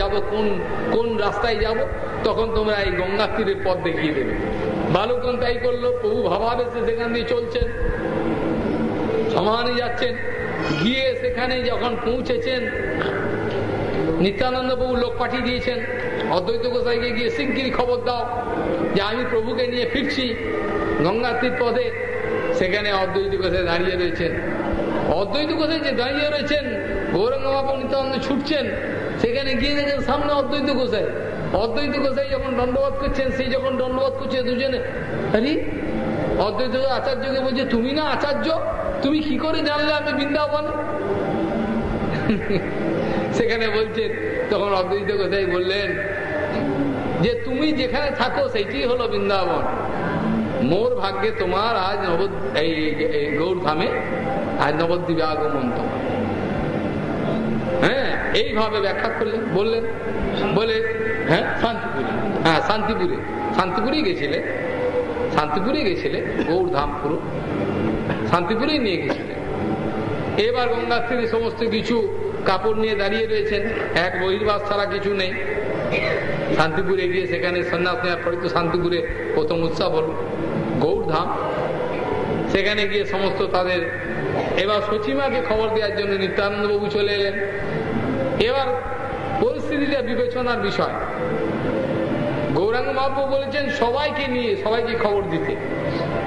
যাব, কোন কোন রাস্তায় যাব, তখন তোমরা এই গঙ্গা তীরের পথ দেখিয়ে দেবে। বালুকন তাই করল, প্রভু ভাবাবেশে সেখান দিয়ে চলছেন, সমানে যাচ্ছেন, গিয়ে সেখানে যখন পৌঁছেছেন, নিত্যানন্দ বাবু লোক পাঠিয়ে দিয়েছেন, অদ্বৈত গোসাইকে গিয়ে শিগগিরি খবর দাও যে আমি প্রভুকে নিয়ে ফিরছি, গঙ্গাতীর পদে সেখানে অদ্বৈত গোসাই দাঁড়িয়ে রয়েছেন। অদ্বৈত গোসাই যে দাঁড়িয়ে রয়েছেন গৌরঙ্গ বাবু নিত্যানন্দ ছুটছেন সেখানে গিয়ে দেখেন সামনে অদ্বৈত গোসাই। অদ্বৈত গোসাই যখন দণ্ডবাদ করছেন, সেই যখন দণ্ডবাদ করছে দুজনে। আরে, অদ্বৈত আচার্যকে বলছে, তুমি না আচার্য? তুমি কি করে জানলে আমি বৃন্দাবন? সেখানে বলছেন, তখন অদ্বৈত গোসাই বললেন, যে তুমি যেখানে থাকো, সেইটি হলো বৃন্দাবন। মোর ভাগ্যে তোমার আজ নব এই গৌর ধামে আজ নবদ্বীপে আগমন তোমার। এইভাবে ব্যাখ্যা করলেন, বললেন, বলে হ্যাঁ শান্তিপুরে। হ্যাঁ শান্তিপুরে। শান্তিপুরেই গেছিলে। শান্তিপুরে গেছিলে গৌর ধাম পুরো শান্তিপুরেই নিয়ে গেছিলেন এবার গঙ্গার থেকে সমস্ত কিছু কাপড় নিয়ে দাঁড়িয়ে রয়েছেন। এক বহির্বাস ছাড়া কিছু নেই। শান্তিপুরে গিয়ে সেখানে সন্ন্যাস নেওয়ার পরে তো শান্তিপুরে প্রথম উৎসব হল। গৌরধাম। সেখানে গিয়ে সমস্ত তাদের, এবার সচিমাকে খবর দেওয়ার জন্য নিত্যানন্দবাবু চলে এলেন। এবার পরিস্থিতিটা বিবেচনার বিষয়। গৌরাঙ্গ মহাপ্রু বলেছেন, সবাইকে নিয়ে, সবাইকে খবর দিতে।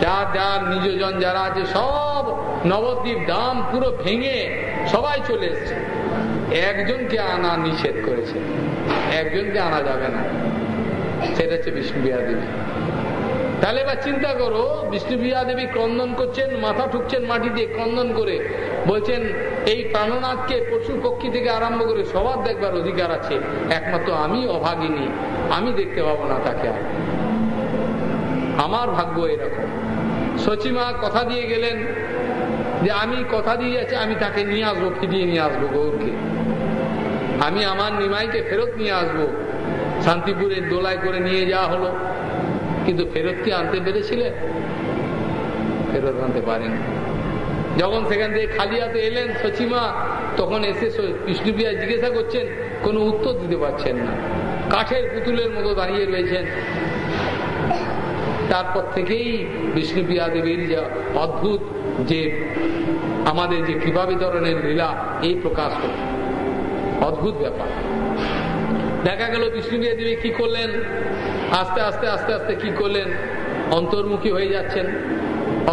যার যার নিজজন যারা আছে, সব নবদ্বীপ দাম পুরো ভেঙে সবাই চলে এসছে। একজনকে আনা নিষেধ করেছে। একজনকে আনা যাবে না। সেটা হচ্ছে বিষ্ণু বিহার দেবী। তাহলে এবার চিন্তা করো, বিষ্ণু বিহার দেবী ক্রন্দন করছেন, মাথা ঠুকছেন মাটি দিয়ে ক্রন্দন করে। বলছেন, এই প্রাণনাথকে পশু পক্ষী থেকে আরম্ভ করে সবার দেখবার অধিকার আছে। একমাত্র আমি অভাগিনী। আমি দেখতে পাবো না তাকে আমার ভাগ্য এরকম। সচিমা কথা দিয়ে গেলেন যে, আমি কথা দিয়ে যাচ্ছি, আমি তাকে নিয়ে আসব, ফিরিয়ে নিয়ে আসব গৌরকে। আমি আমার নিমাইকে ফেরত নিয়ে আসব। শান্তিপুরের দোলায় করে নিয়ে যাওয়া হলো। কিন্তু ফেরত কি আনতে পেরেছিলেন ফেরত আনতে পারেন। যখন সেখান থেকে খালি হাতে এলেন সচিমা তখন এসে বিষ্ণুপ্রিয়া জিজ্ঞাসা করছেন, কোনো উত্তর দিতে পারছেন না। কাঠের পুতুলের মতো দাঁড়িয়ে রয়েছেন। তারপর থেকেই বিষ্ণুপ্রিয়া দেবীর যে অদ্ভুত যে আমাদের যে কৃপা বিতরণের লীলা, এই প্রকাশ হল। অদ্ভুত ব্যাপার। দেখা গেল বিষ্ণুপ্রিয়া দেবী কি করলেন? আস্তে আস্তে আস্তে আস্তে কি করলেন? অন্তর্মুখী হয়ে যাচ্ছেন।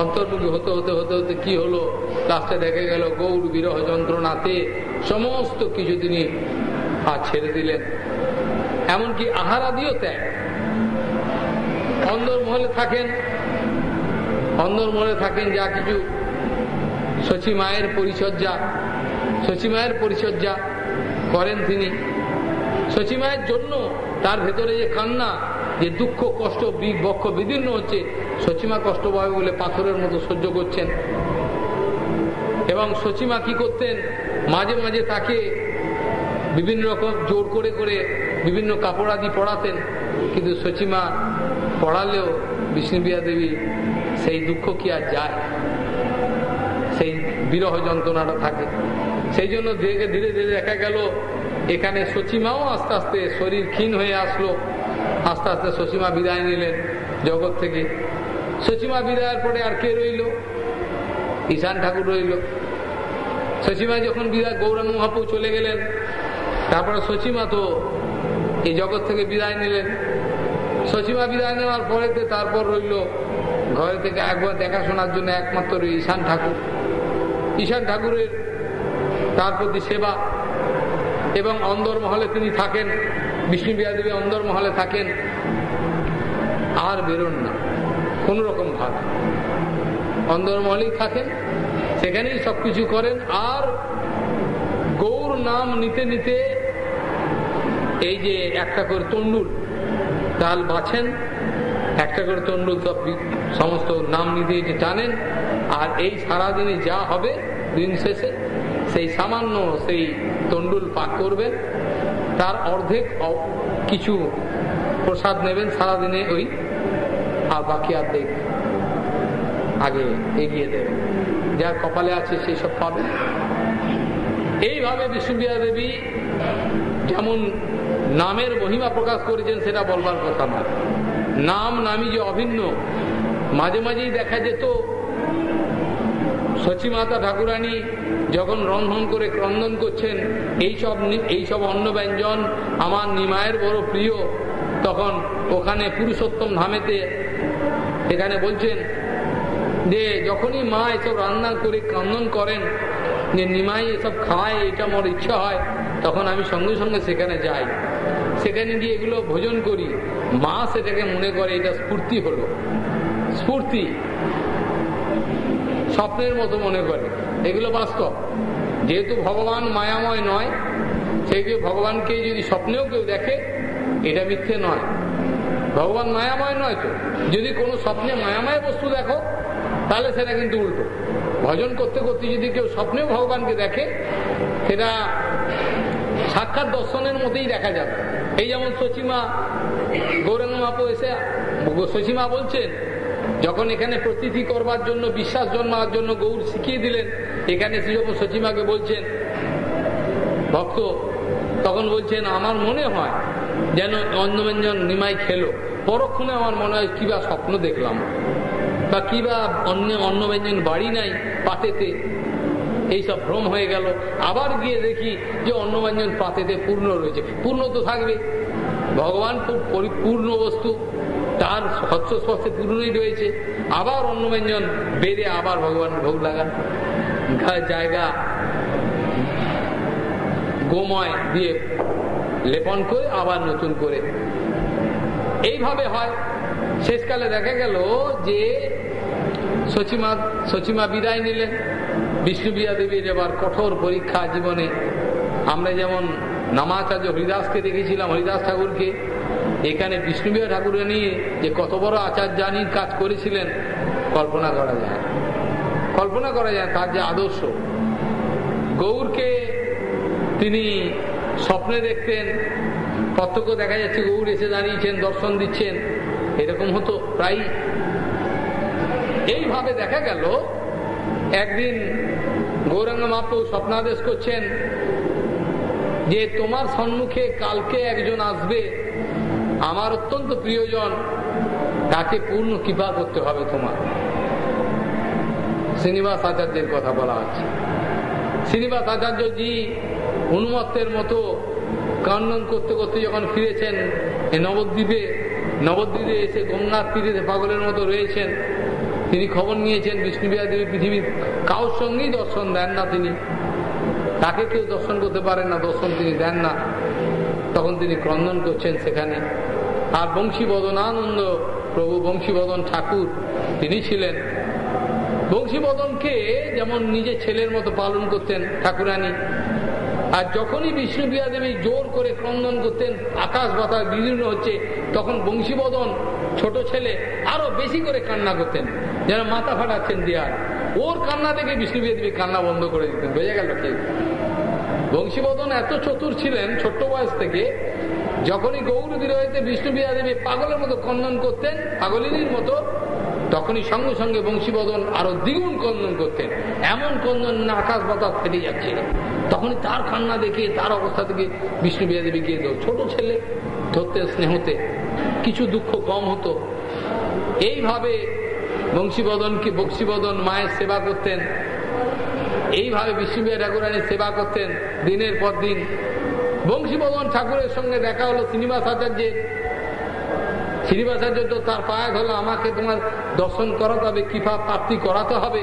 অন্তর্মুখী হতে হতে হতে হতে কি হলো? লাস্টে দেখে গেল গৌর বিরহ যন্ত্রণাতে সমস্ত কিছু তিনি আর ছেড়ে দিলেন। এমনকি আহার আদিও ত্যাগ। অন্দরমহলে থাকেন অন্দরমহলে থাকেন যা কিছু। শচী মায়ের পরিচর্যা, শচী মায়ের পরিচর্যা করেন তিনি। শচী মায়ের জন্য তার ভেতরে যে কান্না, যে দুঃখ, কষ্ট বক্ষ বিদীর্ণ হচ্ছে সচিমা কষ্ট পাবে বলে পাথরের মতো সহ্য করছেন। এবং সচিমা কি করতেন? মাঝে মাঝে তাকে বিভিন্ন রকম জোর করে করে বিভিন্ন কাপড় আদি পড়াতেন কিন্তু সচিমা পড়ালেও বিষ্ণুবিয়া দেবী সেই দুঃখ কি আর যায়? সেই বিরহ যন্ত্রণাটা থাকে। সেই জন্য ধীরে ধীরে ধীরে দেখা গেল, এখানে সচিমাও আস্তে আস্তে শরীর ক্ষীণ হয়ে আসলো। আস্তে আস্তে সচিমা বিদায় নিলেন জগৎ থেকে। সচিমা বিদায়ের পরে আর কে রইল? ঈশান ঠাকুর রইল। সচিমা যখন বিদায় গৌরাঙ্গ মহাপু চলে গেলেন, তারপরে সচিমা তো এই জগৎ থেকে বিদায় নিলেন। সচিমা বিদায় নেওয়ার পরেতে তারপর রইল ঘরে থেকে একবার দেখাশোনার জন্য একমাত্র ঈশান ঠাকুর। ঈশান ঠাকুরের তার প্রতি সেবা এবং অন্দর মহলে তিনি থাকেন। বিষ্ণু বিহাদেবী অন্দর মহলে থাকেন। আর বেরোন না। কোন রকম ভাবে অন্দর মহলেই থাকেন সেখানেই সবকিছু করেন, আর গৌর নাম নিতে নিতে এই যে একটা করে তন্ডুল ডাল বাছেন একটা করে তন্ডুল সব সমস্ত নাম নিতে যে টানেন, আর এই সারাদিনে যা হবে দিন শেষে, সেই সামান্য সেই তন্ডুল পাক করবেন, তার অর্ধেক কিছু প্রসাদ নেবেন সারাদিনে ওই আর বাকি অর্ধেক আগে এগিয়ে দেবেন যার কপালে আছে সেই সব পাবেন এইভাবে বিষ্ণুবিয়া দেবী যেমন নামের মহিমা প্রকাশ করেছেন, সেটা বলবার কথা না। নাম নামই যে অভিন্ন। মাঝে মাঝেই দেখা যেত সচিমাতা ঠাকুরানী যখন রন্ধন করে ক্রন্দন করছেন এইসব এইসব অন্ন ব্যঞ্জন আমার নিমায়ের বড় প্রিয়। তখন ওখানে পুরুষোত্তম ধামেতে এখানে বলছেন যে যখনই মা এসব রান্না করে ক্রন্দন করেন, যে নিমাই এসব খায়, এটা আমার ইচ্ছা হয়, তখন আমি সঙ্গে সঙ্গে সেখানে যাই। সেখানে গিয়ে এগুলো ভোজন করি। মা সেটাকে মনে করে, এটা স্ফূর্তি হলো। স্ফূর্তি। স্বপ্নের মতো মনে করে। এগুলো বাস্তব। যেহেতু ভগবান মায়াময় নয়, সেই ভগবানকে যদি স্বপ্নেও কেউ দেখে, এটা মিথ্যে নয়। ভগবান মায়াময় নয় তো? যদি কোনো স্বপ্নে মায়াময় বস্তু দেখো, তাহলে সেটা কিন্তু উল্টো। ভজন করতে করতে যদি কেউ স্বপ্নেও ভগবানকে দেখে, সেটা সাক্ষাৎ দর্শনের মতেই দেখা যাবে। এই যেমন সচিমা গৌরাঙ্গ মাপো এসে সচিমা বলছেন, যখন এখানে প্রতিথি করবার জন্য, বিশ্বাস জন্মার জন্য গৌর শিখিয়ে দিলেন, এখানে শ্রী সচিমাকে বলছেন, ভক্ত তখন বলছেন, আমার মনে হয় যেন অন্নব্যঞ্জন নিমাই খেলো। পরক্ষণে আমার মনে হয় কিবা স্বপ্ন দেখলাম, বা কিবা অন্য অন্য ব্যঞ্জন বাড়ি নাই পাতেতে, এইসব ভ্রম হয়ে গেল। আবার গিয়ে দেখি যে অন্য ব্যঞ্জন পাতেতে পূর্ণ রয়েছে। পূর্ণ তো থাকবে। ভগবান খুব পরিপূর্ণ বস্তু, তার হস্ত পূর্ণই রয়েছে। আবার অন্য ব্যঞ্জন বেড়ে আবার ভগবান ভোগ লাগান। জায়গা, গোময় দিয়ে লেপন করে আবার নতুন করে এইভাবে হয়। শেষকালে দেখা গেল যে সচিমা সচিমা বিদায় নিলেন। বিষ্ণুবিয়া দেবীর এবার কঠোর পরীক্ষা জীবনে। আমরা যেমন নামাচার্য হরিদাসকে দেখেছিলাম, হরিদাস ঠাকুরকে। এখানে বিষ্ণুবিয়া ঠাকুরকে নিয়ে যে কত বড় আচার্যানির কাজ করেছিলেন, কল্পনা করা যায় কল্পনা করা যায় তার যে আদর্শ। গৌরকে তিনি স্বপ্নে দেখতেন প্রত্যক্ষ দেখা যাচ্ছে, গৌর এসে দাঁড়িয়েছেন, দর্শন দিচ্ছেন। এরকম হতো প্রায় এইভাবে দেখা গেল, একদিন গৌরাঙ্গ মাপু স্বপ্নাদেশ করছেন যে, তোমার সম্মুখে কালকে একজন আসবে, আমার অত্যন্ত প্রিয়জন, তাকে পূর্ণ কৃপা করতে হবে তোমার। শ্রীনিবাস আচার্যের কথা বলা হচ্ছে। শ্রীনিবাস আচার্য আচার্যজি, উন্মত্তের মতো কান্নন করতে করতে যখন ফিরেছেন এই নবদ্বীপে নবদ্বীপে এসে গঙ্গার তীরে পাগলের মতো রয়েছেন। তিনি খবর নিয়েছেন বিষ্ণুবিয়া দেবী পৃথিবীর কাউর সঙ্গেই দর্শন দেন না তিনি। তাকে কেউ দর্শন করতে পারেন না, দর্শন তিনি দেন না। তখন তিনি ক্রন্দন করছেন সেখানে। আর বংশীবদনানন্দ প্রভু বংশীবদন ঠাকুর, তিনি ছিলেন। বংশীবদনকে যেমন নিজের ছেলের মতো পালন করতেন ঠাকুরানী আর যখনই বিষ্ণু বিষ্ণুপ্রিয়া দেবী জোর করে ক্রন্দন করতেন, আকাশ বাতাস বিদীর্ণ হচ্ছে, তখন বংশীবদন ছোট ছেলে আরও বেশি করে কান্না করতেন, যেন মাথা ফাটাচ্ছেন দেয়ার। ওর কান্না দেখে বিষ্ণুপ্রিয়া দেবী কান্না বন্ধ করে দিতেন, বোঝা গেল কি? বংশীবদন এত চতুর ছিলেন ছোট্ট বয়স থেকে, যখনই গৌর বিরহিতে বিষ্ণুপ্রিয়া দেবী পাগলের মতো কন্দন করতেন, পাগলিনীর মতো, তখনই সঙ্গে সঙ্গে বংশীবদন আরও দ্বিগুণ কন্দন করতেন। এমন কন্দন আকাশ বাতাস ফেটে যাচ্ছে। তখনই তার কান্না দেখে, তার অবস্থা থেকে বিষ্ণু বিয়া দেবী গিয়ে ছোট ছেলে, ধরতে স্নেহতে কিছু দুঃখ কম হতো। এইভাবে বংশীবদনকে বংশীবদন মায়ের সেবা করতেন। এইভাবে বিষ্ণুবিয়া ঠাকুরানীর সেবা করতেন দিনের পর দিন। বংশীবদন ঠাকুরের সঙ্গে দেখা হলো শ্রীনিবাস আচার্যের শ্রীনিবাসাচার্য তার পায়ে ধরলো, আমাকে তোমার দর্শন করাতে হবে কৃপা প্রাপ্তি করাতে হবে।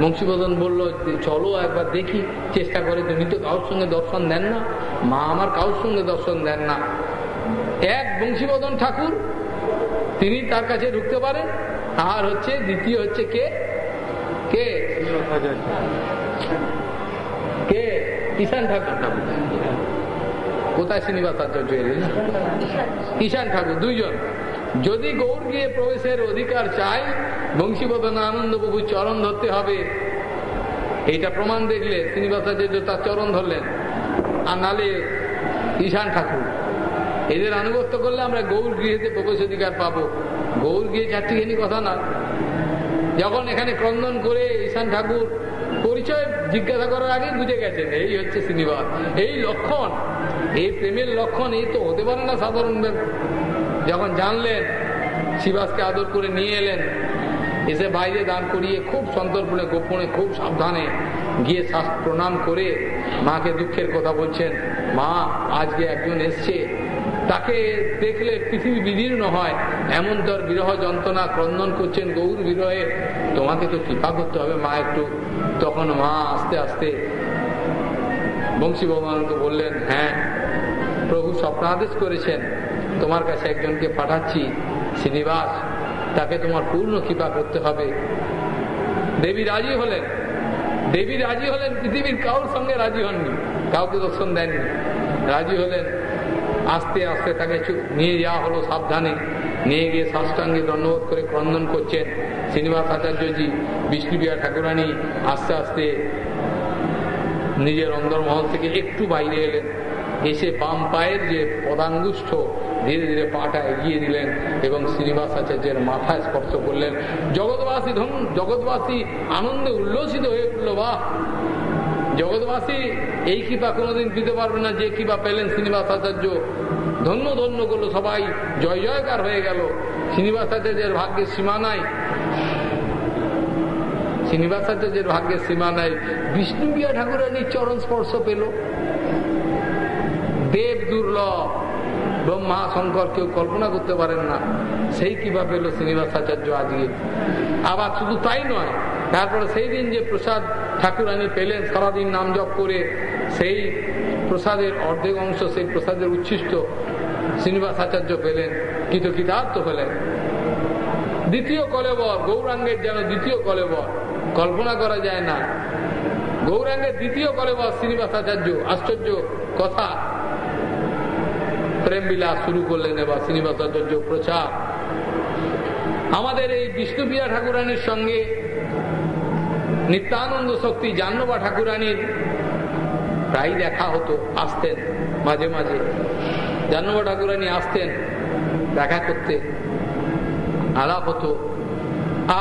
বংশীবদন বলল, চলো একবার দেখি, চেষ্টা করে। তুমি তো কারোর সঙ্গে দর্শন দেন না। মা আমার কারোর সঙ্গে দর্শন দেন না। এক বংশীবদন ঠাকুর, তিনি তার কাছে ঢুকতে পারেন আর হচ্ছে, দ্বিতীয় হচ্ছে কে? কে? কে? ঈশান ঠাকুর। কোথায় শ্রীনিবাস আচার্য ঈশান ঠাকুর, দুইজন। যদি গৌর গিয়ে প্রবেশের অধিকার চাই বংশীবদন আনন্দবাবু চরণ ধরতে হবে। এইটা প্রমাণ দেখলে শ্রীনিবাসাচার্য তার চরণ ধরলেন। আর নালে ঈশান ঠাকুর। এদের আনুগত্য করলে আমরা গৌর গৃহেতে প্রবেশ অধিকার পাবো। গৌর গৃহে চারটিখানি কথা না। যখন এখানে ক্রন্দন করে ঈশান ঠাকুর পরিচয় জিজ্ঞাসা করার আগেই বুঝে গেছেন, এই হচ্ছে শ্রীনিবাস, এই লক্ষণ। এই প্রেমের লক্ষণ এই তো হতে পারে না সাধারণ যখন জানলেন, শিবাসকে আদর করে নিয়ে এলেন এসে বাইরে দাঁড় করিয়ে খুব সন্তর্পণে, গোপনে, খুব সাবধানে গিয়ে শ্বাস প্রণাম করে মাকে দুঃখের কথা বলছেন, মা, আজকে একজন এসছে। তাকে দেখলে পৃথিবী বিদীর্ণ হয়, এমন তোর বিরহ যন্ত্রণা, ক্রন্দন করছেন গৌর বিরহে। তোমাকে তো কৃপা করতে হবে, মা, একটু। তখন মা আস্তে আস্তে বংশী ভগবানকে বললেন হ্যাঁ প্রভু স্বপ্নাদেশ করেছেন। তোমার কাছে একজনকে পাঠাচ্ছি, শ্রীনিবাস। তাকে তোমার পূর্ণ কৃপা করতে হবে। দেবী রাজি হলেন। দেবী রাজি হলেন, পৃথিবীর কাউর সঙ্গে রাজি হননি। কাউকে দর্শন দেননি। রাজি হলেন, আস্তে আস্তে তাকে নিয়ে যাওয়া হলো সাবধানে। নিয়ে গিয়ে সাষ্টাঙ্গে দণ্ডবোধ করে ক্রন্দন করছেন শ্রীনিবাস আচার্যজি বিষ্ণুবিয়া ঠাকুরানী। আস্তে আস্তে নিজের অন্দরমহল থেকে একটু বাইরে এলেন। এসে বাম পায়ের যে পদাঙ্গুষ্ঠ ধীরে ধীরে পাটা এগিয়ে দিলেন এবং শ্রীনিবাস আচার্যের মাথায় স্পর্শ করলেন। জগৎবাসী ধন জগৎবাসী আনন্দে উল্লসিত হয়ে উঠল বাহ! জগৎবাসী, এই কৃপা কোনোদিন দিতে পারবে না, যে কৃপা পেলেন শ্রীনিবাস আচার্য। ধন্য ধন্য করল সবাই, জয়, জয়কার হয়ে গেল। শ্রীনিবাস আচার্যের ভাগ্যের সীমা নাই। শ্রীনিবাসাচার্যের ভাগ্যের সীমা নাই। বিষ্ণুবিয়া ঠাকুরানির চরণ স্পর্শ পেল। দেব দুর্লভ ব্রহ্মা শঙ্কর কেউ কল্পনা করতে পারেন না। সেই কিবা পেল শ্রীনিবাসাচার্য আজকে? আবার শুধু তাই নয়, তারপরে সেই দিন যে প্রসাদ ঠাকুরানি পেলেন, সারাদিন নাম জপ করে, সেই প্রসাদের অর্ধেক অংশ, সেই প্রসাদের উচ্ছিষ্ট শ্রীনিবাস আচার্য পেলেন কৃতকৃতার্থ হলেন। দ্বিতীয় কলেবর, গৌরাঙ্গের যেন দ্বিতীয় কলেবর, কল্পনা করা যায় না। গৌরাঙ্গের দ্বিতীয় কলেবর শ্রীনিবাস আচার্য আশ্চর্য কথা। প্রেম বিলাস শুরু করলেন এবার শ্রীনিবাস আচার্য প্রচার। আমাদের এই বিষ্ণুপ্রিয়া ঠাকুরানির সঙ্গে নিত্যানন্দ শক্তি জাহ্নবা ঠাকুরানির প্রায় দেখা হতো, আসতেন মাঝে মাঝে। জাহ্নবা ঠাকুরানি আসতেন, দেখা করতে, আলাপ হতো।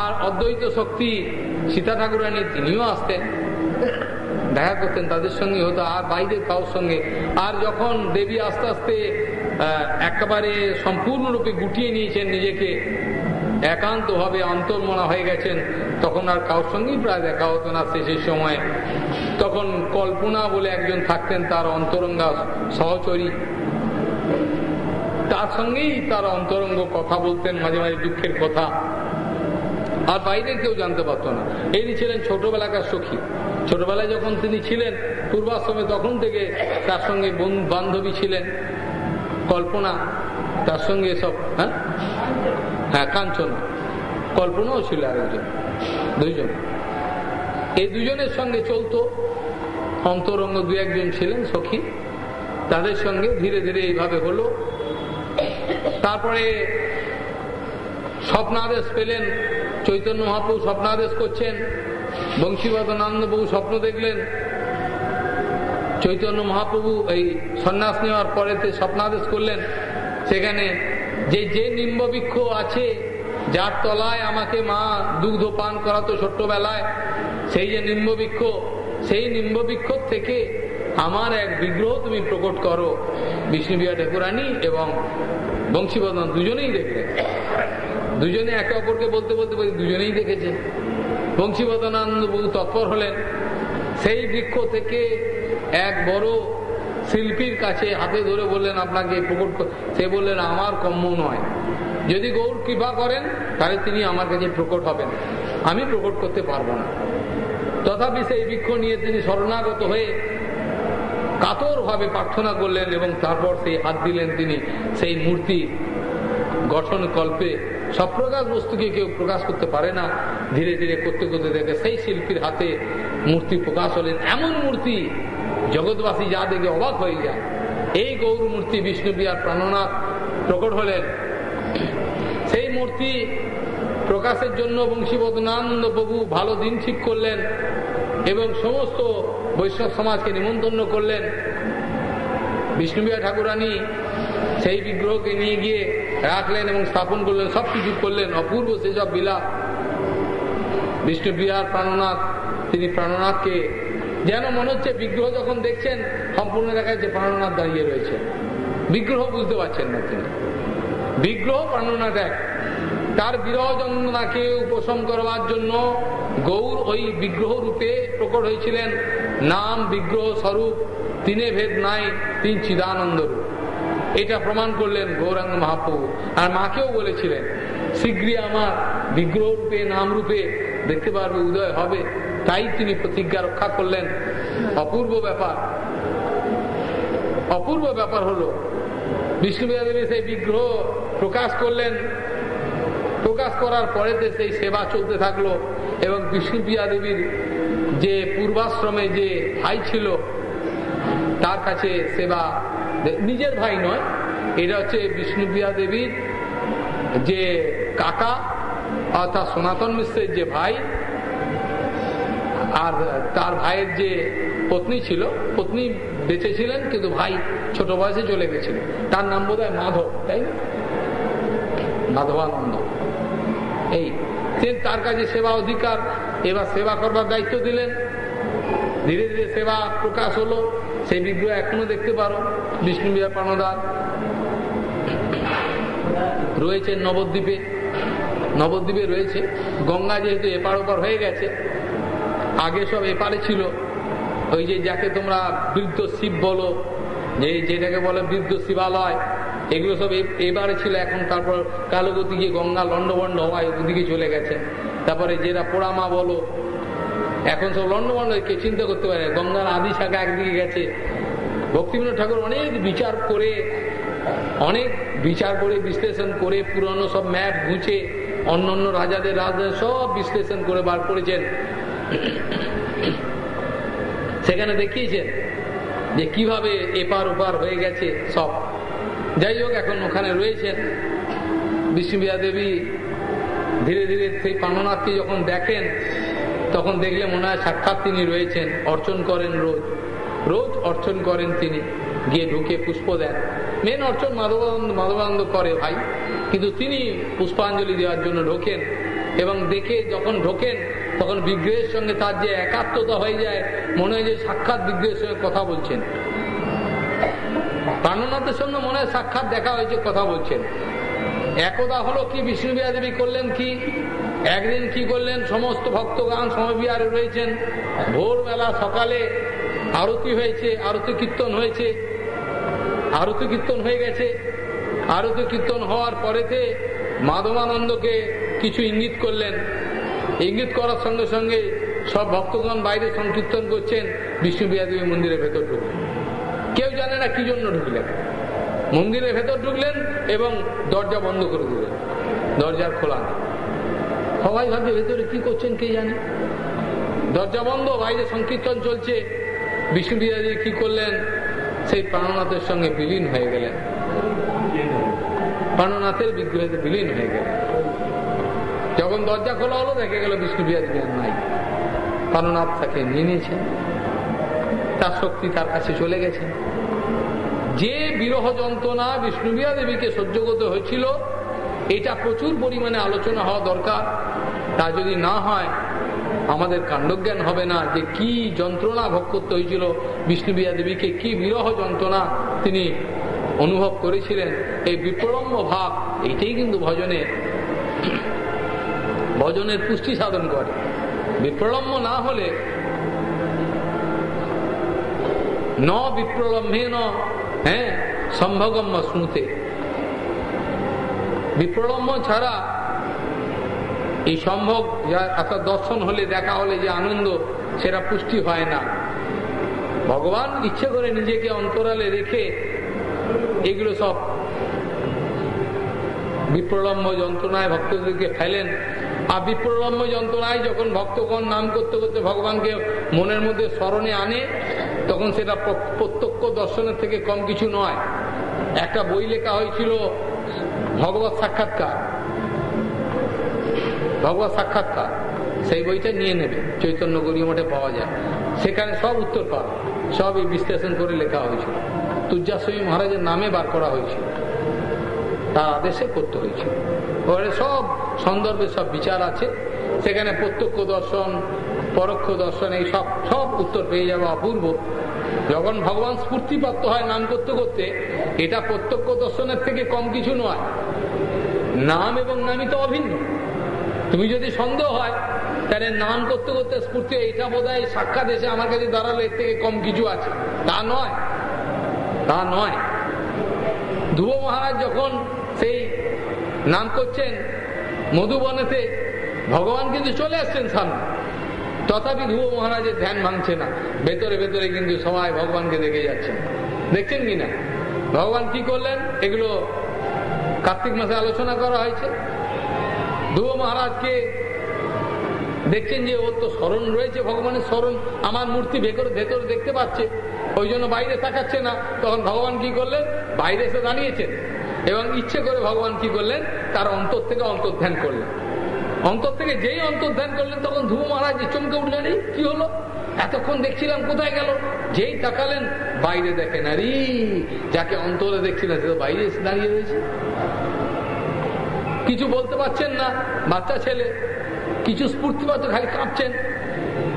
আর অদ্বৈত শক্তি সীতা ঠাকুরানি তিনিও আসতেন, দেখা করতেন, তাদের সঙ্গে হতো, আর বাইরের কাউর সঙ্গে। আর যখন দেবী আস্তে আস্তে একেবারে সম্পূর্ণরূপে গুটিয়ে নিয়েছেন নিজেকে। একান্ত ভাবে অন্তর্মনা হয়ে গেছেন। তখন আর কারোর সঙ্গেই প্রায় দেখা হতো না শেষের সময়। তখন কল্পনা বলে একজন থাকতেন তার অন্তরঙ্গা সহচরী। তার সঙ্গেই তার অন্তরঙ্গ কথা বলতেন, মাঝে মাঝে দুঃখের কথা। আর বাইরে কেউ জানতে পারতো না। এই ছিলেন ছোটবেলাকার সখী। ছোটবেলায় যখন তিনি ছিলেন, পূর্বাশ্রমে তখন থেকে তার সঙ্গে বান্ধবী ছিলেন। কল্পনা, তার সঙ্গে সব হ্যাঁ? হ্যাঁ কাঞ্চন। কল্পনাও ছিল আরেকজন, দুইজন। এই দুজনের সঙ্গে চলতো। অন্তরঙ্গ দু একজন ছিলেন সখী। তাদের সঙ্গে ধীরে ধীরে এইভাবে হলো। তারপরে স্বপ্নাদেশ পেলেন, চৈতন্য মহাপ্রভু স্বপ্নাদেশ করছেন বংশীবদনানন্দ বহু স্বপ্ন দেখলেন। চৈতন্য মহাপ্রভু এই সন্ন্যাস নেওয়ার পরেতে স্বপ্নাদেশ করলেন। সেখানে যে যে নিম্ববৃক্ষ আছে, যার তলায় আমাকে মা দুগ্ধ পান করাতো ছোট্টবেলায়, সেই যে নিম্ববৃক্ষ সেই নিম্ববৃক্ষ থেকে আমার এক বিগ্রহ তুমি প্রকট করো। বিষ্ণুবিয়া ঠাকুরানী এবং বংশীবদন দুজনেই দেখলেন দুজনে একে অপরকে বলতে বলতে দুজনেই দেখেছে। বংশীবদনানন্দ বহু তৎপর হলেন। সেই বৃক্ষ থেকে এক বড় শিল্পীর কাছে হাতে ধরে বললেন, আপনাকে প্রকট সে বললেন, আমার কম্য নয়। যদি গৌর কৃপা করেন, তাহলে তিনি আমার কাছে প্রকট হবেন। আমি প্রকট করতে পারব না। তথাপি সেই বৃক্ষ নিয়ে তিনি শরণাগত হয়ে কাতরভাবে প্রার্থনা করলেন এবং তারপর সেই হাত দিলেন তিনি। সেই মূর্তি গঠন কল্পে সব প্রকাশ বস্তুকে কেউ প্রকাশ করতে পারে না। ধীরে ধীরে করতে করতে দেখে সেই শিল্পীর হাতে মূর্তি প্রকাশ হলেন। এমন মূর্তি জগৎবাসী যা দেখে অবাক হয়ে যায় এই গৌর মূর্তি বিষ্ণুপ্রিয়ার প্রাণনাথ প্রকট হলেন। সেই মূর্তি প্রকাশের জন্য বংশীবদনানন্দ প্রভু ভালো দিন ঠিক করলেন এবং সমস্ত বৈষ্ণব সমাজকে নিমন্ত্রণ করলেন। বিষ্ণুবিয়া ঠাকুরানী সেই বিগ্রহকে নিয়ে গিয়ে রাখলেন এবং স্থাপন করলেন সব কিছু করলেন, অপূর্ব সেসব বিলাপ বিষ্ণুপ্রিয়ার প্রাণনাথ, তিনি প্রাণনাথকে যেন মনে হচ্ছে বিগ্রহ যখন দেখছেন, সম্পূর্ণ দেখা যাচ্ছে প্রাণনাথ দাঁড়িয়ে রয়েছে। বিগ্রহ বুঝতে পারছেন না তিনি। বিগ্রহ প্রাণনাথ এক। তার বিরহ যন্ত্রণাকে উপশম করবার জন্য গৌর ওই বিগ্রহ রূপে প্রকট হয়েছিলেন। নাম বিগ্রহ স্বরূপ, তিনে ভেদ নাই, তিন চিদানন্দ রূপ। এটা প্রমাণ করলেন গৌরাঙ্গ মহাপ্রভু। আর মাকেও বলেছিলেন, শীঘ্রই আমার বিগ্রহ রূপে, নাম রূপে দেখতে পারবে, উদয় হবে। তাই তিনি প্রতিজ্ঞা রক্ষা করলেন। অপূর্ব ব্যাপার। অপূর্ব ব্যাপার হলো বিষ্ণুবিয়া সেই বিগ্রহ প্রকাশ করলেন। প্রকাশ করার পরেতে সেই সেবা চলতে থাকল এবং বিষ্ণুপ্রিয়া দেবীর যে পূর্বাশ্রমে যে ভাই ছিল, তার কাছে সেবা নিজের ভাই নয়, এটা হচ্ছে বিষ্ণুপ্রিয়া দেবীর যে কাকা অর্থাৎ সনাতন মিশ্রের যে ভাই আর তার ভাইয়ের যে পত্নী ছিল, পত্নী বেঁচে ছিলেন, কিন্তু ভাই ছোট বয়সে চলে গেছিল। তার নাম বোধ মাধব, তাই মাধবানন্দ। এই তার কাছে সেবা অধিকার, এবার সেবা করবার দায়িত্ব দিলেন। ধীরে ধীরে সেবা প্রকাশ হলো। সেই বিগ্রহ এখনও দেখতে পারো, বিষ্ণু বিহার প্রাণদার রয়েছে নবদ্বীপে নবদ্বীপে রয়েছে। গঙ্গা যেহেতু এপার ওপার হয়ে গেছে আগে সব এপারে ছিল। ওই যে যাকে তোমরা বৃদ্ধ শিব বলো, যে যেটাকে বলে বৃদ্ধ শিবালয়, এগুলো সব এবারে ছিল। এখন তারপর কালগতি গিয়ে গঙ্গা লন্ডভন্ড হওয়ায় ওদিকে চলে গেছে। তারপরে যেটা পোড়ামা বলো, এখন সব লন্ডভন্ড কে চিন্তা করতে পারে গঙ্গার আদি শাখা একদিকে গেছে। ভক্তিবিনোদ ঠাকুর অনেক বিচার করে, অনেক বিচার করে, বিশ্লেষণ করে, পুরনো সব ম্যাপ গুছে অন্য অন্য রাজাদের রাজা সব বিশ্লেষণ করে বার করেছেন। সেখানে দেখিয়েছেন যে কীভাবে এপার ওপার হয়ে গেছে সব। যাই হোক, এখন ওখানে রয়েছেন। বিষ্ণুবিয়া দেবী ধীরে ধীরে সেই পাননাথকে যখন দেখেন, তখন দেখলে মনে হয় সাক্ষাৎ তিনি রয়েছেন, অর্চন করেন রোজ। রোজ অর্চন করেন তিনি, গিয়ে ঢুকে পুষ্প দেন। মেন অর্চন মাধবানন্দ মাধবানন্দ করে ভাই। কিন্তু তিনি পুষ্পাঞ্জলি দেওয়ার জন্য ঢোকেন এবং দেখে যখন ঢোকেন তখন বিগ্রহের সঙ্গে তার যে একাত্মতা হয়ে যায়, মনে হয় যে সাক্ষাৎ বিগ্রহের সঙ্গে কথা বলছেন। প্রাণনাথের সঙ্গে মনে হয় সাক্ষাৎ দেখা হয়েছে, কথা বলছেন। একদা হলো কি, বিষ্ণু দেবী করলেন কি? একদিন কি করলেন? সমস্ত ভক্তগান সমবিহারে রয়েছেন। ভোরবেলা সকালে আরতি হয়েছে, আরতি কীর্তন হয়েছে। আরতি কীর্তন হয়ে গেছে। আরতি কীর্তন হওয়ার পরেতে মাধবানন্দকে কিছু ইঙ্গিত করলেন। ইঙ্গিত করার সঙ্গে সঙ্গে সব ভক্তগণ বাইরে সংকীর্তন করছেন বিষ্ণুবিয়া দেবী মন্দিরের ভেতর ঢুকলেন। কেউ জানে না কি জন্য ঢুকলেন। মন্দিরের ভেতর ঢুকলেন এবং দরজা বন্ধ করে দিলেন। দরজার খোলা সবাই ভাবছে, ভেতরে কি করছেন কে জানে? দরজা বন্ধ, বাইরে সংকীর্তন চলছে। বিষ্ণুবিয়া দেবী কি করলেন? সেই প্রাণনাথের সঙ্গে বিলীন হয়ে গেলেন। প্রাণনাথের বিগ্রহে বিলীন হয়ে গেলেন। দরজা খোলা হলো দেখে গেল বিষ্ণু বিহারী নাই। প্রাণনাথ তাকে নিয়ে নিয়েছেন। তার শক্তি তার কাছে চলে গেছে। যে বিরহ যন্ত্রণা বিষ্ণুবিয়া দেবীকে সহ্য করতে হয়েছিল, এটা প্রচুর পরিমাণে আলোচনা হওয়া দরকার। তা যদি না হয়, আমাদের কাণ্ডজ্ঞান হবে না যে কি যন্ত্রণা ভোগ করতে হয়েছিল বিষ্ণুবিয়া দেবীকে, কি বিরহ যন্ত্রণা তিনি অনুভব করেছিলেন। এই বিপ্লম্ব ভাব, এইটাই কিন্তু ভজনে ভজনের পুষ্টি সাধন করে। বিপ্রলম্ব না হলে ন বিপ্রলম্বে ন হ্যাঁ সম্ভগম্য শুনতে বিপ্রলম্ব ছাড়া এই সম্ভব অর্থাৎ দর্শন হলে, দেখা হলে যে আনন্দ, সেটা পুষ্টি হয় না। ভগবান ইচ্ছে করে নিজেকে অন্তরালে রেখে এগুলো সব বিপ্রলম্ব যন্ত্রণায় ভক্তদেরকে ফেলেন। আর বিপ্রলম্ব যন্ত্রণায় যখন ভক্তগণ নাম করতে করতে ভগবানকে মনের মধ্যে স্মরণে আনে, তখন সেটা প্রত্যক্ষ দর্শনের থেকে কম কিছু নয়। একটা বই লেখা হয়েছিল ভগবত সাক্ষাৎকার। ভগবত সাক্ষাৎকার। সেই বইটা নিয়ে নেবে, চৈতন্য গরিয় মঠে পাওয়া যায়। সেখানে সব উত্তর পাবে। সব এই বিশ্লেষণ করে লেখা হয়েছিল। তুর্যাস্বামী মহারাজের নামে বার করা হয়েছিল। তার আদেশে করতে হয়েছিল ওখানে সব সন্দর্ভে সব বিচার আছে। সেখানে প্রত্যক্ষ দর্শন, পরোক্ষ দর্শন, এই সব সব উত্তর পেয়ে যাবে অপূর্ব। যখন ভগবান স্ফূর্তিপ্রাপ্ত হয় নাম করতে করতে, এটা প্রত্যক্ষ দর্শনের থেকে কম কিছু নয়। নাম এবং নামই তো অভিন্ন। তুমি যদি সন্দেহ হয়, তাহলে নাম করতে করতে স্ফূর্তি এটা বোধ হয় সাক্ষাৎ এসে আমার কাছে দাঁড়াল, এর থেকে কম কিছু আছে। তা নয়। তা নয়। ধ্রুব মহারাজ যখন নাম করছেন মধুবনেতে ভগবান কিন্তু চলে আসছেন সামনে। তথাপি ধ্রুব মহারাজের ধ্যান ভাঙছে না। ভেতরে ভেতরে কিন্তু সবাই ভগবানকে দেখে যাচ্ছেন দেখছেন কিনা ভগবান কি করলেন? এগুলো কার্তিক মাসে আলোচনা করা হয়েছে। ধ্রুব মহারাজকে দেখছেন যে ওর তো স্মরণ রয়েছে, ভগবানের স্মরণ। আমার মূর্তি ভেতরে ভেতরে দেখতে পাচ্ছে। ওই জন্য বাইরে তাকাচ্ছে না। তখন ভগবান কি করলেন? বাইরে এসে দাঁড়িয়েছেন। এবং ইচ্ছে করে ভগবান কি করলেন? তার অন্তর থেকে অন্তর্ধ্যান করলেন। অন্তর থেকে যেই অন্তর্ধ্যান করলেন, তখন ধ্রুব মহারাজ চমকে উঠলেন কি হলো? এতক্ষণ দেখছিলাম কোথায় গেল? যেই তাকালেন, বাইরে দেখেন আরে যাকে অন্তরে দেখছিলেন সে তো বাইরে এসে দাঁড়িয়ে রয়েছে। কিছু বলতে পারছেন না, বাচ্চা ছেলে। কিছু স্ফূর্তিপাত খালি কাঁপছেন।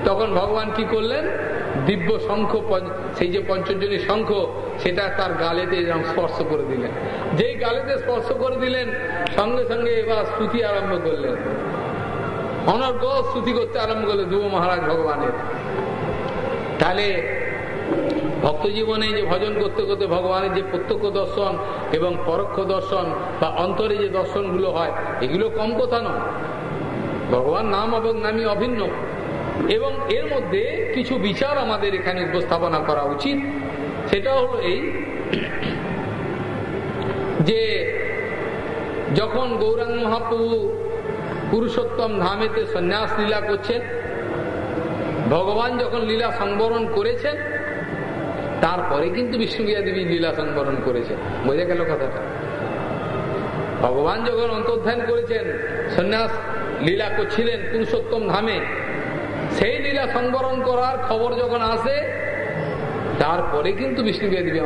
তখন ভগবান কি করলেন? দিব্য শঙ্খ সেই যে পঞ্চজনী শঙ্খ, সেটা তার গালেতে স্পর্শ করে দিলেন। যেই গালেতে স্পর্শ করে দিলেন, সঙ্গে সঙ্গে এবার স্তুতি আরম্ভ করলেন। অনর্গ স্তুতি করতে আরম্ভ করলেন যুব মহারাজ ভগবানের। তাহলে ভক্ত জীবনে যে ভজন করতে করতে ভগবানের যে প্রত্যক্ষ দর্শন এবং পরোক্ষ দর্শন বা অন্তরে যে দর্শনগুলো হয়, এগুলো কম কথা নয়। ভগবান নাম এবং নামই অভিন্ন। এবং এর মধ্যে কিছু বিচার আমাদের এখানে উপস্থাপনা করা উচিত। সেটা হলো এই যে যখন গৌরাঙ্গ মহাপ্রভু পুরুষোত্তম ধামেতে সন্ন্যাস লীলা করছেন, ভগবান যখন লীলা সংবরণ করেছেন, তারপরে কিন্তু বিষ্ণুপ্রিয়া দেবী লীলা সংবরণ করেছেন। বোঝা গেল কথাটা? ভগবান যখন অন্তর্ধান করেছেন, সন্ন্যাস লীলা করছিলেন পুরুষোত্তম ধামে লীলা সংবরণ করার খবর যখন আসে, তারপরে কিন্তু বিষ্ণুপ্রিয়া দেবী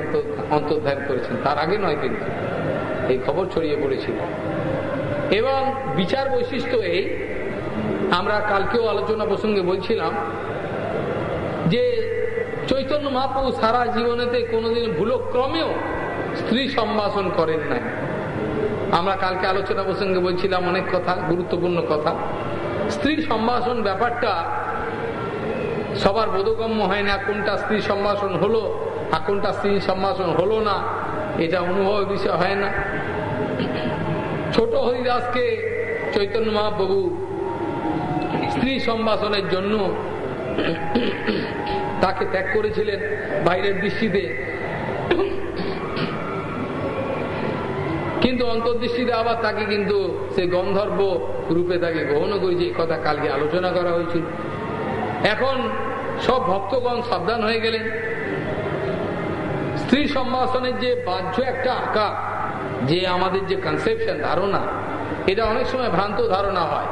অন্তর্ধান করেছেন। তার আগে নয় কিন্তু। এই খবর ছড়িয়ে পড়েছিল। এবং বিচার বৈশিষ্ট্য এই, আমরা কালকেও আলোচনা প্রসঙ্গে বলছিলাম যে চৈতন্য মহাপ্রভু সারা জীবনেতে কোনোদিন ভুলক্রমেও স্ত্রী সম্ভাষণ করেন নাই। আমরা কালকে আলোচনা প্রসঙ্গে বলছিলাম অনেক কথা, গুরুত্বপূর্ণ কথা। স্ত্রী সম্ভাষণ ব্যাপারটা সবার বোধগম্য হয় না কোনটা স্ত্রী সম্ভাষণ হলো আর কোনটা স্ত্রী সম্ভাষণ হলো না, এটা অনুভবের বিষয় হয় না। ছোট হরিদাসকে চৈতন্য মহাপ্রভু স্ত্রী সম্ভাষণের জন্য তাকে ত্যাগ করেছিলেন বাইরের দৃষ্টিতে। কিন্তু অন্তর্দৃষ্টিতে আবার তাকে কিন্তু সে গন্ধর্ব রূপে তাকে গ্রহণ করেছে, এই কথা কালকে আলোচনা করা হয়েছিল। এখন সব ভক্তগণ সাবধান হয়ে গেলেন। স্ত্রী সম্ভাষণের যে বাহ্য একটা আঁকা যে আমাদের যে কনসেপশন ধারণা, এটা অনেক সময় ভ্রান্ত ধারণা হয়।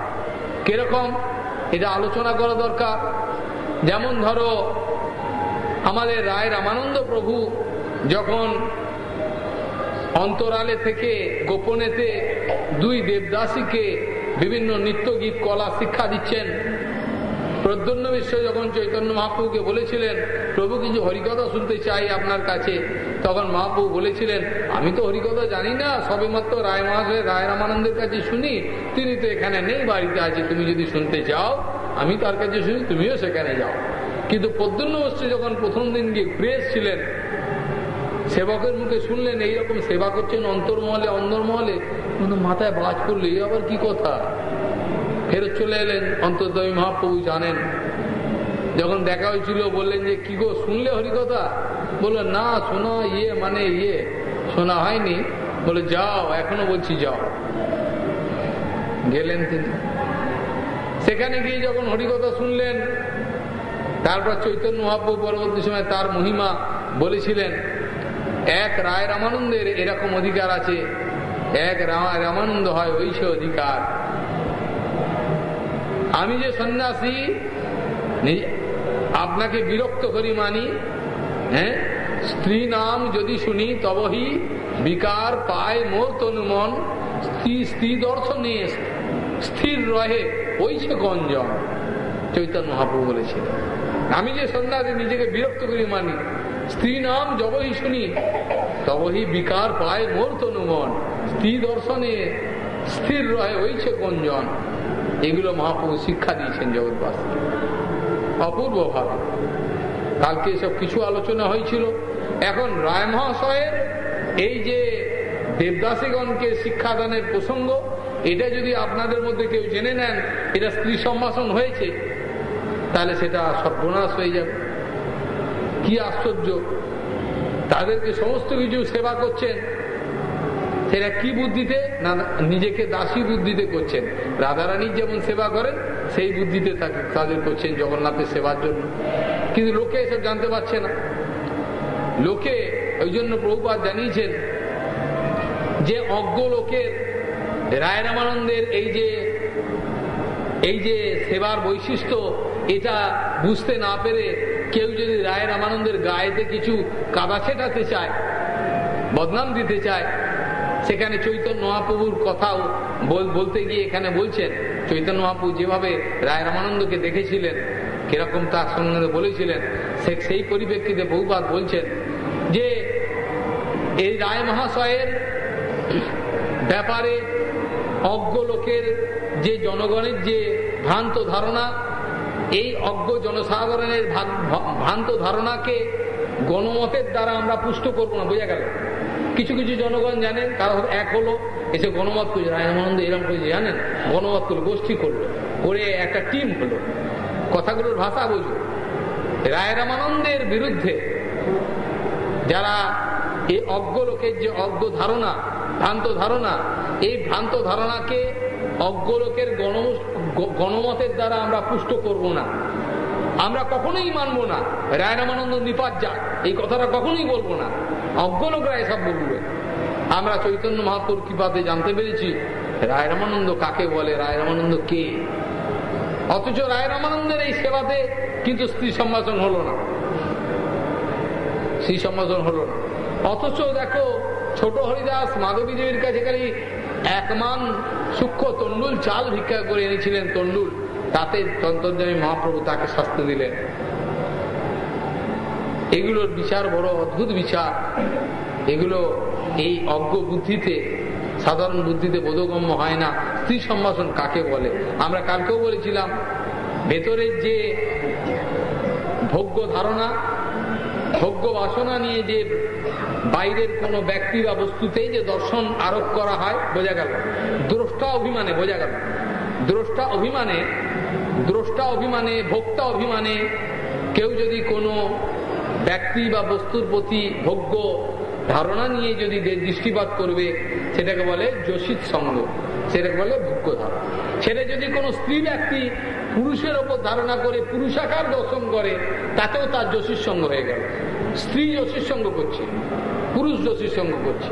কীরকম? এটা আলোচনা করা দরকার। যেমন ধরো, আমাদের রায় রামানন্দ প্রভু যখন অন্তরালে থেকে গোপনেতে দুই দেবদাসীকে বিভিন্ন নৃত্যগীত, কলা, শিক্ষা দিচ্ছেন প্রদ্যন্ন বিশ্ব যখন চৈতন্য মহাপ্রভুকে বলেছিলেন, প্রভু কিছু হরিকথা শুনতে চাই আপনার কাছে। তখন মহাপ্রভু বলেছিলেন, আমি তো হরিকথা জানি না সবে মাত্র রায় মহাশয়, রায় রামানন্দের কাছে শুনি। তিনি তো এখানে নেই বাড়িতে আছে, তুমি যদি শুনতে চাও, আমি তার কাছে শুনি, তুমিও সেখানে যাও। কিন্তু পদ্মন্য বস্ত্রী যখন প্রথম দিন গিয়ে ঘুরে এসছিলেন, সেবকের মুখে শুনলেন, এইরকম সেবা করছেন অন্তর্মহলে, অন্দরমহলে? মাথায় বাজ এই আবার কি কথা? ফেরত চলে এলেন। অন্তর্দমী মহাপ্রভু জানেন। যখন দেখা হয়েছিল, বললেন যে, কি গো, শুনলে হরিকথা বলল না, শোনা ইয়ে মানে ইয়ে শোনা হয়নি। বলে, যাও, এখনও বলছি, যাও। গেলেন তিনি। সেখানে গিয়ে যখন হরিকথা শুনলেন, তারপর চৈতন্য মহাপ্রভু পরবর্তী সময় তার মহিমা বলেছিলেন, এক রায় রামানন্দের এরকম অধিকার আছে, এক রামানন্দ হয় ওই সে অধিকার। আমি যে সন্ন্যাসী আপনাকে বিরক্ত করি মানি হ্যাঁ? স্ত্রী নাম যদি শুনি, তবহি বিকার পায় মোর তনুমন স্ত্রী স্ত্রী দর্শনে স্থির রহে, ওই সে গঞ্জন চৈতন্য মহাপ্রভু বলেছিলেন আমি যে সন্ন্যাসী, নিজেকে বিরক্ত করি মানি, স্ত্রী নাম জবহি শুনি, তবহি বিকার পায় মোর তনুমন স্ত্রী দর্শনে, স্থির রহে হইছে কোনজন এগুলো মহাপ্রভু শিক্ষা দিয়েছেন জগৎবাসী। অপূর্ব ভাবে। কালকে এসব কিছু আলোচনা হয়েছিল। এখন রায় মহাশয়ের এই যে দেবদাসীগণকে শিক্ষাদানের প্রসঙ্গ, এটা যদি আপনাদের মধ্যে কেউ জেনে নেন, এটা স্ত্রী সম্ভাষণ হয়েছে, তাহলে সেটা সর্বনাশ হয়ে যাবে। কি আশ্চর্য। তাদেরকে সমস্ত কিছু সেবা করছেন। সেটা কি বুদ্ধিতে? না নিজেকে দাসী বুদ্ধিতে করছেন। রাধারানীর যেমন সেবা করেন, সেই বুদ্ধিতে তাদের করছেন জগন্নাথের সেবার জন্য। কিন্তু লোকে এসব জানতে পারছে না। লোকে ওই জন্য প্রভুপাত জানিয়েছেন যে অজ্ঞ লোকের, রায় রামানন্দের এই যে এই যে সেবার বৈশিষ্ট্য, এটা বুঝতে না পেরে কেউ যদি রায় রামানন্দের গায়েতে কিছু কাদা ছেটাতে চায়, বদনাম দিতে চায় সেখানে চৈতন্য মহাপ্রভুর কথাও বলতে গিয়ে এখানে বলছেন। চৈতন্য মহাপ্রভু যেভাবে রায় রামানন্দকে দেখেছিলেন, কীরকম তার সঙ্গে বলেছিলেন সেই পরিপ্রেক্ষিতে বহুবার বলছেন যে, এই রায় মহাশয়ের ব্যাপারে অজ্ঞ লোকের যে জনগণের যে ভ্রান্ত ধারণা, এই অজ্ঞ জনসাধারণের ভ্রান্ত ধারণাকে গণমতের দ্বারা আমরা পুষ্ট করব না, বোঝা গেল। কিছু কিছু জনগণ জানেন কারও এক হলো, এসে গণমত করছে। রায়মানন্দ এরকম করেছে জানেন, গণমত করল গোষ্ঠী করল, করে একটা টিম হলো। কথাগুলোর ভাষা বুঝো রায় রামানন্দের বিরুদ্ধে যারা এই অজ্ঞ লোকের যে অজ্ঞ ধারণা, ভ্রান্ত ধারণা, এই ভ্রান্ত ধারণাকে অজ্ঞ লোকের গণমতের দ্বারা আমরা পুষ্ট করব না। আমরা কখনোই মানব না। রায় রামানন্দ নিপাত যাক, এই কথাটা কখনোই বলব না। অজ্ঞ লোকরা এসব বলবে। আমরা চৈতন্য মহাপুর কৃপাতে জানতে পেরেছি? রায় রামানন্দ কাকে বলে? রায় রামানন্দ কে? অথচ রায় রামানন্দের এই সেবাতে কিন্তু স্ত্রী সম্ভাষণ হলো না। স্ত্রী সম্ভাষণ হলো না। অথচ দেখো, ছোট হরিদাস মাধবী দেবীর কাছে খালি এক মান সূক্ষ্ম তন্ডুল চাল ভিক্ষা করে এনেছিলেন তন্ডুল। তাতে তন্ত্রী মহাপ্রভু তাকে শাস্তি দিলেন। এগুলোর বিচার বড় অদ্ভুত বিচার। এগুলো এই অজ্ঞ বুদ্ধিতে, সাধারণ বুদ্ধিতে বোধগম্য হয় না। স্ত্রী সম্ভাষণ কাকে বলে? আমরা কালকেও বলেছিলাম ভেতরের যে ভোগ্য ধারণা, ভোগ্য বাসনা নিয়ে যে বাইরের কোনো ব্যক্তি বা বস্তুতেই যে দর্শন আরোপ করা হয়, বোঝা গেল। দ্রষ্টা অভিমানে, বোঝা গেল। দ্রষ্টা অভিমানে দ্রষ্টা অভিমানে, ভোক্তা অভিমানে কেউ যদি কোনো ব্যক্তি বা বস্তুর প্রতি ভোগ্য ধারণা নিয়ে যদি দৃষ্টিপাত করবে, সেটাকে বলে যোশিত সঙ্গ। সেটাকে বলে ভোগ্য ধারণা। সেটা যদি কোনো স্ত্রী ব্যক্তি পুরুষের ওপর ধারণা করে পুরুষাকার দর্শন করে, তাতেও তার যোশীর সঙ্গ হয়ে গেল। স্ত্রী যোশীর সঙ্গ করছে, পুরুষ যোশীর সঙ্গ করছে।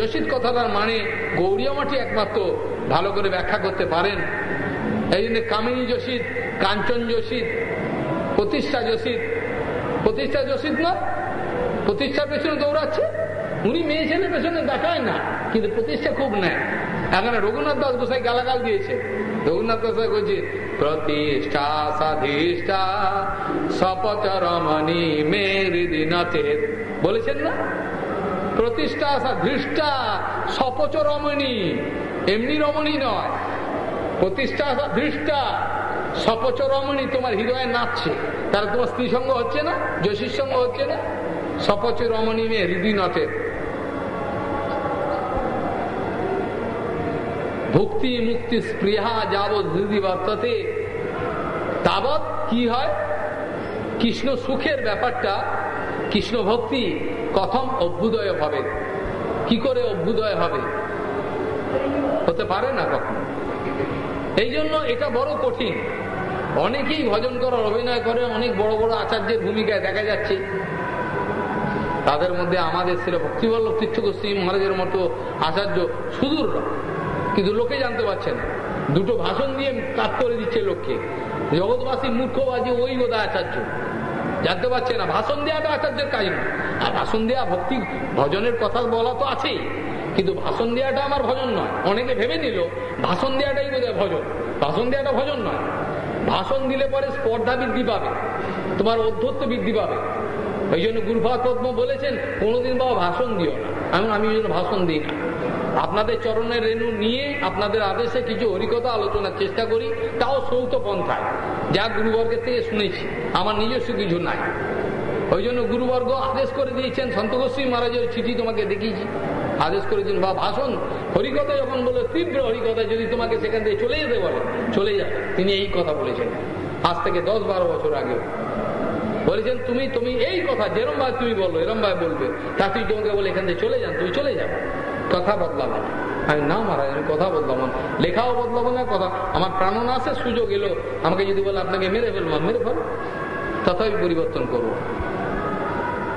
যোশিত কথাটার মানে গৌরীয় মাঠে একমাত্র ভালো করে ব্যাখ্যা করতে পারেন। এই জন্য কামিনী যোশীত, কাঞ্চন যোশীত, প্রতিষ্ঠা যোশীত প্রতিষ্ঠা যোশীত না? প্রতিষ্ঠার পেছনে দৌড়াচ্ছে? উনি মেয়ে ছেলের পেছনে দেখায় না, কিন্তু প্রতিষ্ঠা খুব নেয়। এখানে রঘুনাথ দাস গোসাই গালাগাল দিয়েছে। রঘুনাথ গোসাই বলছে, প্রতিষ্ঠা সাধিষ্ঠা, সপচরমণি মেরিদি নচেত বলেছেন না? প্রতিষ্ঠা সাধিষ্ঠা সপচ রমণী এমনি রমণী নয়। প্রতিষ্ঠা সাধিষ্ঠা সপচ রমণী তোমার হৃদয়ে নাচছে। তোমার স্ত্রী সঙ্গ হচ্ছে না সঙ্গ হচ্ছে না। সপচ রমণী মে হৃদয় নচেত ভক্তি মুক্তি স্পৃহা যাবৎ হৃদি বর্ততে। তাবৎ কি হয়? কৃষ্ণ সুখের ব্যাপারটা, কৃষ্ণ ভক্তি কথম অভ্যুদয় হবে কি করে অভ্যুদয় হবে? হতে পারে না কখন। এই জন্য এটা বড় কঠিন। অনেকেই ভজন করার অভিনয় করে, অনেক বড় বড় আচার্যের ভূমিকায় দেখা যাচ্ছে। তাদের মধ্যে আমাদের ছিল ভক্তিবল্লভ তীর্থ মহারাজের মতো আচার্য সুদূর, কিন্তু লোকে জানতে পারছে না। দুটো ভাষণ দিয়ে কাজ করে দিচ্ছে লোককে। জগৎবাসী মূর্খবাজি ওই বোধা আচার্য। জানতে পারছে না, ভাষণ দেওয়াটা আচার্যের কাজ না। আর ভাষণ দেওয়া ভক্তি, ভজনের কথা বলা তো আছেই। কিন্তু ভাষণ দেওয়াটা আমার ভজন নয়। অনেকে ভেবে নিল, ভাষণ দেওয়াটাই বোধ ভজন। ভাষণ দেওয়াটা ভজন নয়। ভাষণ দিলে পরে স্পর্ধা বৃদ্ধি পাবে, তোমার অধ্যত্ব বৃদ্ধি পাবে। ওই জন্য গুরুভাগ পদ্ম বলেছেন, কোনোদিন বাবা ভাষণ দিও না। এমন আমি ওই জন্য ভাষণ দিই না। আপনাদের চরণের রেণু নিয়ে আপনাদের আদেশে কিছু হরিকতা আলোচনার চেষ্টা করি, তাও সৌত পন্থায়। যা গুরুবর্গের থেকে শুনেছি, আমার নিজস্ব কিছু নাই। ওই জন্য গুরুবর্গ আদেশ করে দিয়েছেন সন্তোষী মহারাজের চিঠি তোমাকে দেখিয়েছি। আদেশ করেছেন বা ভাষণ হরিকথা যখন বলে তীব্র হরিকথা, যদি তোমাকে সেখান থেকে চলে যেতে বলে, চলে যাবে তিনি এই কথা বলেছেন। আজ থেকে দশ বারো বছর আগে। বলেছেন, তুমি তুমি এই কথা যেরম ভাবে তুমি বলো এরম ভাবে বলবে। তা তুই তোমাকে বলে এখান থেকে চলে যান তুই চলে যাবে কথা বদলাবো আমি, না মহারাজ, আমি কথা বদলাবো না। লেখাও বদলাবো না, কথা আমার প্রাণনাশের সুযোগ এলো। আমাকে যদি বলে, আপনাকে মেরে ফেলব মেরে ফেল তথাপি পরিবর্তন করব।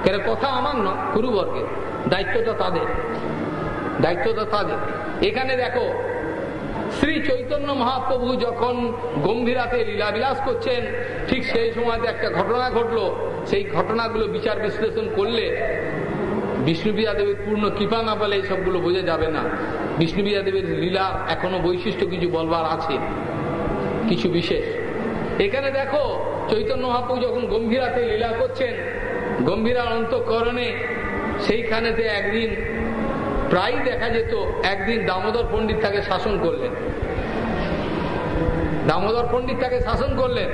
কেন, কথা আমার না গুরুবর্গের। দায়িত্বটা তাদের। দায়িত্বটা তাদের এখানে দেখো, শ্রী চৈতন্য মহাপ্রভু যখন গম্ভীরাতে লীলাবিলাস করছেন, ঠিক সেই সময়তে একটা ঘটনা ঘটলো। সেই ঘটনাগুলো বিচার বিশ্লেষণ করলে বিষ্ণুপ্রিয়া দেবীর পূর্ণ কৃপা না বলে সবগুলো বোঝা যাবে না। বিষ্ণুপ্রিয়া দেবীর লীলার এখনও বৈশিষ্ট্য কিছু বলবার আছে, কিছু বিশেষ। এখানে দেখো, চৈতন্য মহাপ্রভু যখন গম্ভীরাতে লীলা করছেন গম্ভীরা অন্তকরণে সেইখানেতে একদিন প্রায় দেখা যেত একদিন দামোদর পণ্ডিত তাকে শাসন করলেন। দামোদর পণ্ডিত তাকে শাসন করলেন।